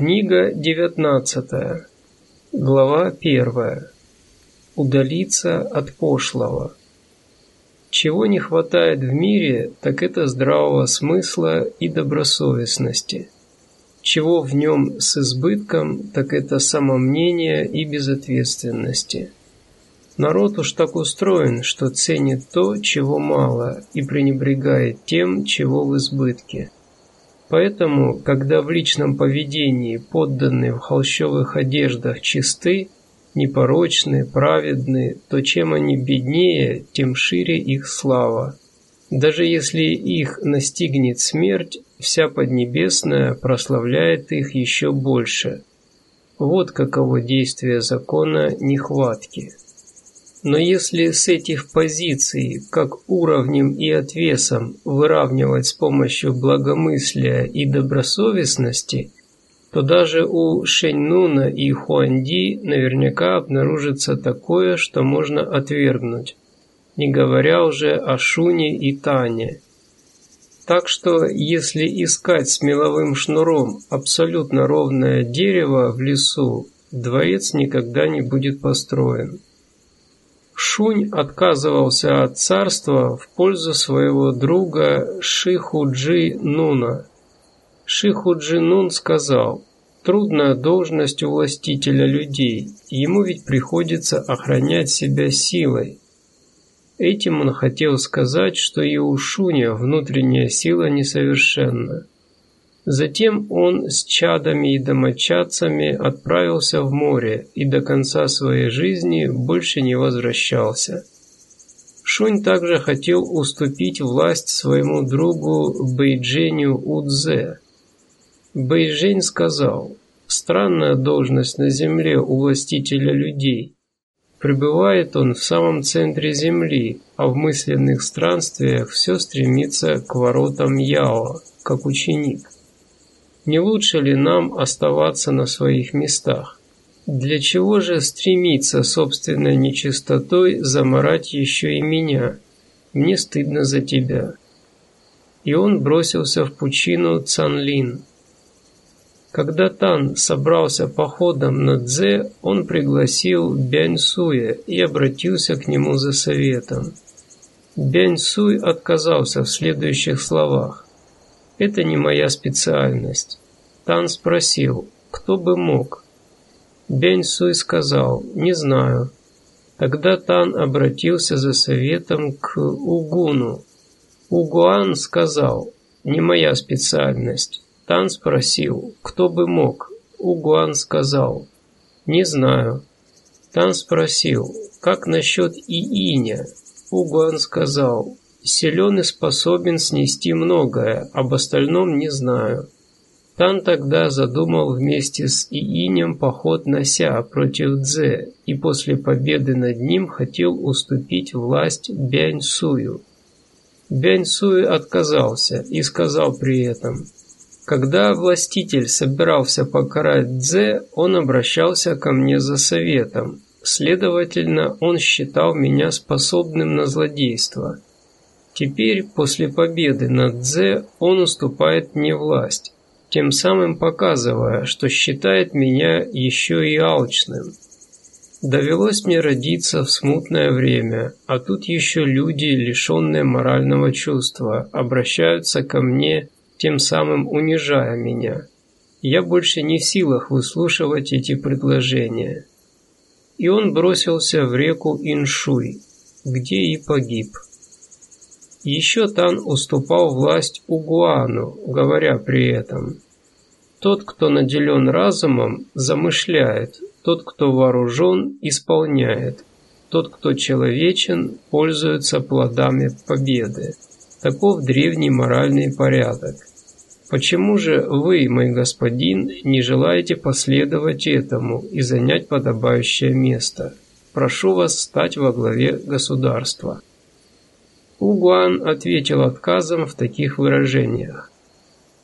Книга 19. Глава 1. Удалиться от пошлого. Чего не хватает в мире, так это здравого смысла и добросовестности. Чего в нем с избытком, так это самомнение и безответственности. Народ уж так устроен, что ценит то, чего мало, и пренебрегает тем, чего в избытке – Поэтому, когда в личном поведении подданные в холщовых одеждах чисты, непорочны, праведны, то чем они беднее, тем шире их слава. Даже если их настигнет смерть, вся Поднебесная прославляет их еще больше. Вот каково действие закона нехватки. Но если с этих позиций, как уровнем и отвесом, выравнивать с помощью благомыслия и добросовестности, то даже у Шеньнуна и Хуанди наверняка обнаружится такое, что можно отвергнуть, не говоря уже о Шуне и Тане. Так что, если искать с меловым шнуром абсолютно ровное дерево в лесу, дворец никогда не будет построен. Шунь отказывался от царства в пользу своего друга Шихуджи Нуна. Шихуджи Нун сказал, «Трудная должность у властителя людей, ему ведь приходится охранять себя силой». Этим он хотел сказать, что и у Шуня внутренняя сила несовершенна. Затем он с чадами и домочадцами отправился в море и до конца своей жизни больше не возвращался. Шунь также хотел уступить власть своему другу Бэйдженю Удзе. Бэйджень сказал, «Странная должность на земле у властителя людей. Пребывает он в самом центре земли, а в мысленных странствиях все стремится к воротам Яо, как ученик. Не лучше ли нам оставаться на своих местах? Для чего же стремиться собственной нечистотой заморать еще и меня? Мне стыдно за тебя. И он бросился в пучину Цанлин. Когда Тан собрался походом на Дзе, он пригласил Бяньсуя и обратился к нему за советом. Бяньсуй отказался в следующих словах. Это не моя специальность. Тан спросил, кто бы мог. Бянь Суй сказал, не знаю. Тогда Тан обратился за советом к Угуну. Угуан сказал, не моя специальность. Тан спросил, кто бы мог. Угуан сказал, не знаю. Тан спросил, как насчет Ииня? Угуан сказал, Силен и способен снести многое, об остальном не знаю. Тан тогда задумал вместе с Иинем поход на Ся против Дзе и после победы над ним хотел уступить власть Бянь-Сую. Бянь-Суй отказался и сказал при этом, «Когда властитель собирался покарать Дзе, он обращался ко мне за советом. Следовательно, он считал меня способным на злодейство». Теперь, после победы над Дзе, он уступает мне власть, тем самым показывая, что считает меня еще и алчным. Довелось мне родиться в смутное время, а тут еще люди, лишенные морального чувства, обращаются ко мне, тем самым унижая меня. Я больше не в силах выслушивать эти предложения. И он бросился в реку Иншуй, где и погиб. Еще Тан уступал власть Угуану, говоря при этом «Тот, кто наделен разумом, замышляет, тот, кто вооружен, исполняет, тот, кто человечен, пользуется плодами победы». Таков древний моральный порядок. Почему же вы, мой господин, не желаете последовать этому и занять подобающее место? Прошу вас стать во главе государства. Угуан ответил отказом в таких выражениях.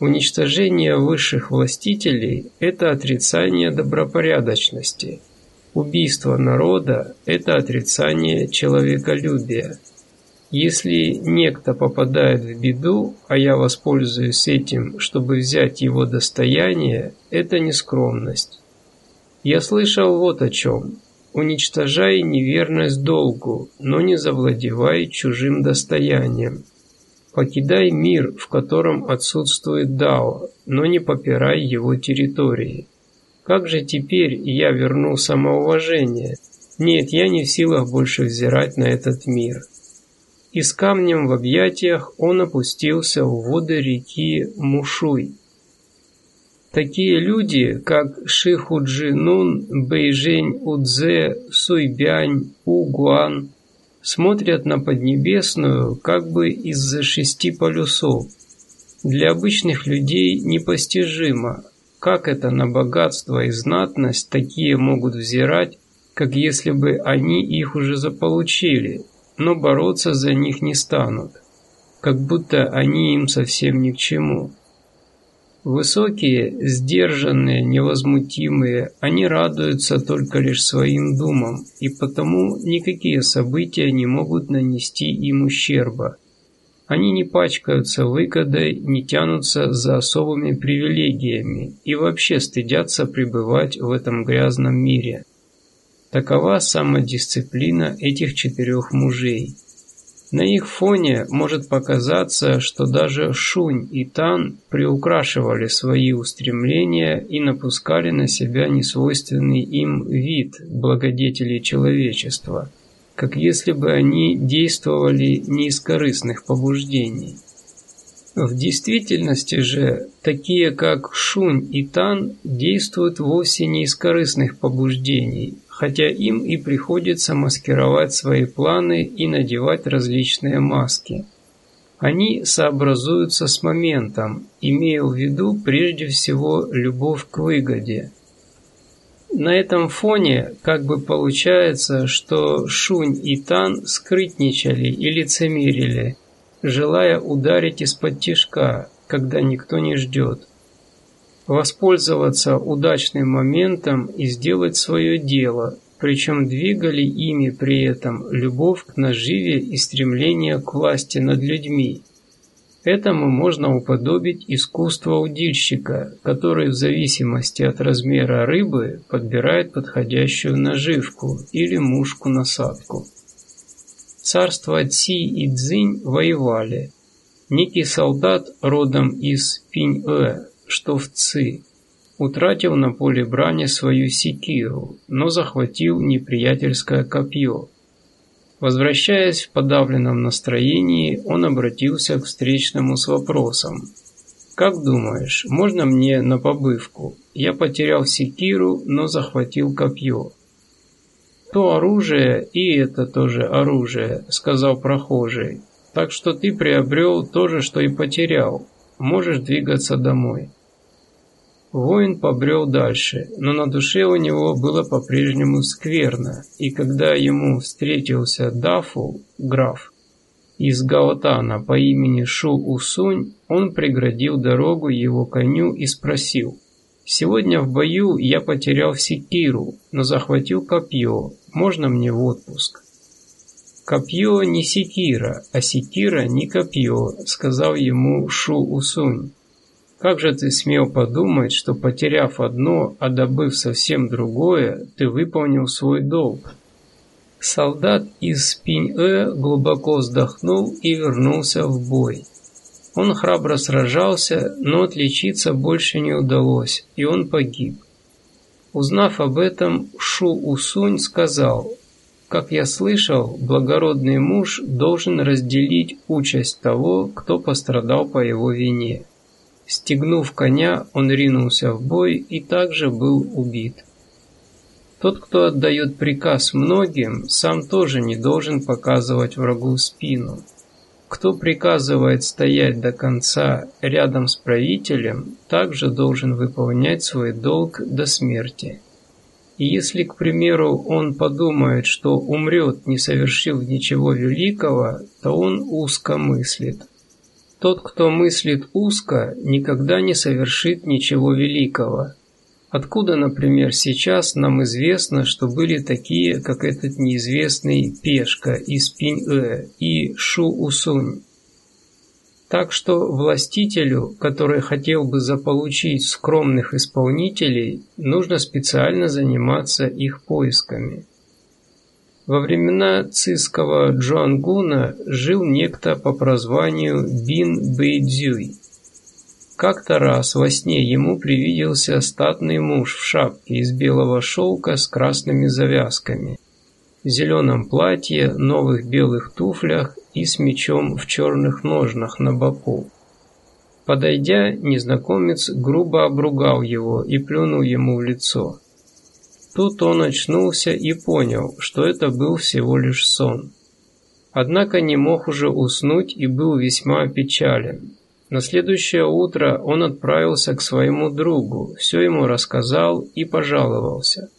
Уничтожение высших властителей – это отрицание добропорядочности. Убийство народа – это отрицание человеколюбия. Если некто попадает в беду, а я воспользуюсь этим, чтобы взять его достояние, это не скромность. Я слышал вот о чем. Уничтожай неверность долгу, но не завладевай чужим достоянием. Покидай мир, в котором отсутствует Дао, но не попирай его территории. Как же теперь я верну самоуважение? Нет, я не в силах больше взирать на этот мир. И с камнем в объятиях он опустился в воды реки Мушуй. Такие люди, как Шихуджинун, Бэйжэнь Удзе, Суйбянь, Угуан, смотрят на Поднебесную как бы из-за шести полюсов. Для обычных людей непостижимо, как это на богатство и знатность такие могут взирать, как если бы они их уже заполучили, но бороться за них не станут, как будто они им совсем ни к чему. Высокие, сдержанные, невозмутимые, они радуются только лишь своим думам, и потому никакие события не могут нанести им ущерба. Они не пачкаются выгодой, не тянутся за особыми привилегиями и вообще стыдятся пребывать в этом грязном мире. Такова самодисциплина этих четырех мужей – на их фоне может показаться, что даже Шунь и Тан приукрашивали свои устремления и напускали на себя несвойственный им вид благодетелей человечества, как если бы они действовали не из корыстных побуждений. В действительности же, такие как Шунь и Тан действуют вовсе не из корыстных побуждений, хотя им и приходится маскировать свои планы и надевать различные маски. Они сообразуются с моментом, имея в виду прежде всего любовь к выгоде. На этом фоне как бы получается, что Шунь и Тан скрытничали и лицемерили, желая ударить из-под тишка, когда никто не ждет воспользоваться удачным моментом и сделать свое дело, причем двигали ими при этом любовь к наживе и стремление к власти над людьми. Этому можно уподобить искусство удильщика, который в зависимости от размера рыбы подбирает подходящую наживку или мушку-насадку. Царство Ци и Цзинь воевали. Некий солдат родом из Пинь-Э что в Ци, утратил на поле брани свою секиру, но захватил неприятельское копье. Возвращаясь в подавленном настроении, он обратился к встречному с вопросом. «Как думаешь, можно мне на побывку? Я потерял секиру, но захватил копье». «То оружие и это тоже оружие», — сказал прохожий. «Так что ты приобрел то же, что и потерял. Можешь двигаться домой». Воин побрел дальше, но на душе у него было по-прежнему скверно, и когда ему встретился Дафу, граф, из Гаотана по имени Шу Усунь, он преградил дорогу его коню и спросил, «Сегодня в бою я потерял секиру, но захватил копье, можно мне в отпуск?» «Копье не секира, а секира не копье», — сказал ему Шу Усунь. Как же ты смел подумать, что потеряв одно, а добыв совсем другое, ты выполнил свой долг? Солдат из Пинь-Э глубоко вздохнул и вернулся в бой. Он храбро сражался, но отличиться больше не удалось, и он погиб. Узнав об этом, Шу Усунь сказал, «Как я слышал, благородный муж должен разделить участь того, кто пострадал по его вине». Стегнув коня, он ринулся в бой и также был убит. Тот, кто отдает приказ многим, сам тоже не должен показывать врагу спину. Кто приказывает стоять до конца рядом с правителем, также должен выполнять свой долг до смерти. И если, к примеру, он подумает, что умрет, не совершив ничего великого, то он узко мыслит. Тот, кто мыслит узко, никогда не совершит ничего великого. Откуда, например, сейчас нам известно, что были такие, как этот неизвестный Пешка из Пинь-Э и Шу Усунь. Так что властителю, который хотел бы заполучить скромных исполнителей, нужно специально заниматься их поисками. Во времена циского Джуангуна жил некто по прозванию Бин Бэйдзюй. Как-то раз во сне ему привиделся статный муж в шапке из белого шелка с красными завязками, в зеленом платье, новых белых туфлях и с мечом в черных ножнах на боку. Подойдя, незнакомец грубо обругал его и плюнул ему в лицо. Тут он очнулся и понял, что это был всего лишь сон. Однако не мог уже уснуть и был весьма опечален. На следующее утро он отправился к своему другу, все ему рассказал и пожаловался –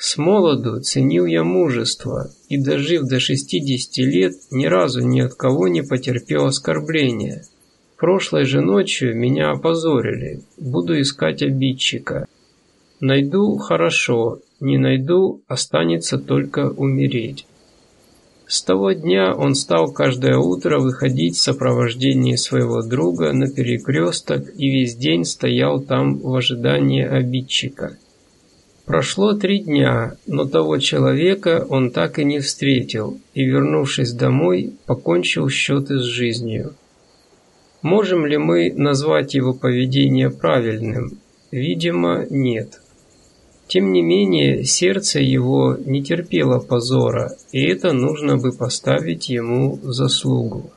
с молоду ценил я мужество и, дожив до 60 лет, ни разу ни от кого не потерпел оскорбления. Прошлой же ночью меня опозорили, буду искать обидчика. Найду – хорошо, не найду – останется только умереть. С того дня он стал каждое утро выходить в сопровождении своего друга на перекресток и весь день стоял там в ожидании обидчика – Прошло три дня, но того человека он так и не встретил, и, вернувшись домой, покончил счеты с жизнью. Можем ли мы назвать его поведение правильным? Видимо, нет. Тем не менее, сердце его не терпело позора, и это нужно бы поставить ему заслугу.